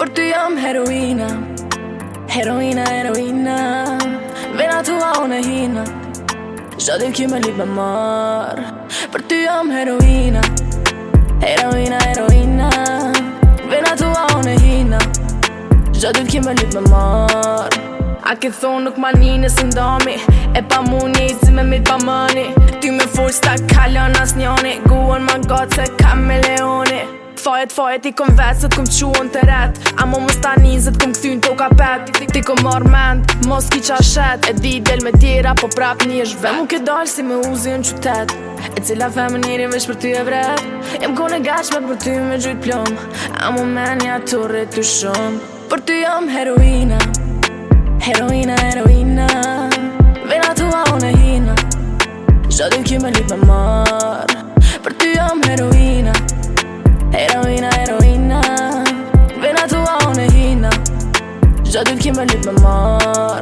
Për ty jam heroina Heroina, heroina Vena tua në hina Zodim kjo me libe marë Për ty jam heroina Heroina, heroina Vena tua unë hina Zodim kjo me libe mar marë A ke thonë nuk ma një nësë ndami E pa mu një i zime mit pa mëni Ty me forës ta kalon as njoni Guon ma gotë se kam me leoni fajet, fajet i kom vetë Se kom quen të ret A mo më sta nizët kom këthyn të ka pet Ti kom mar mend, mos ki qa shet E di del me tjera, po prap një është vet Mu ke dalë si me uzi në qytet E cila femë njëri vesh për ty e vret Jem kone gashme për ty me gjyt plom A mu menja të rritu shumë Për ty jam heroina Heroina, heroina Vena tua unë e hina Shodim kjo me me marë Për ty jam heroina Gja dit me lip me marr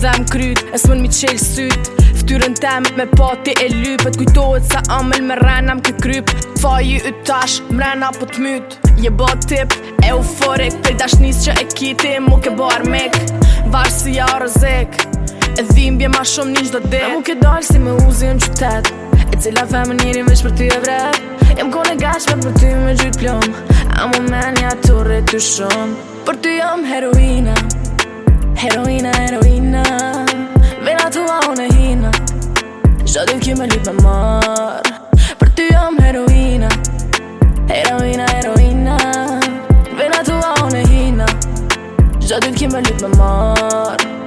Dhem kryt, es mën mi qel syt Ftyrën tem me pati e lypet Kujtohet sa amel me renam kë kryp faji u tash mrena po të myt Një bo tip euforik Pe dash nis që e kiti mu ke bo armik Vash si ja rëzik E dhim bje ma shumë një gjdo dit Na mu ke dal si me uzi në qytet E cila fem e njëri veç për ty e vret Jem kone e gash me për ty me gjyt plom A mu menja të rre të shum Për ty jam heroina Heroina, heroina Vena të unë në hina Shodim kjo me lip me marë Gjatë dytë kime lytë me marë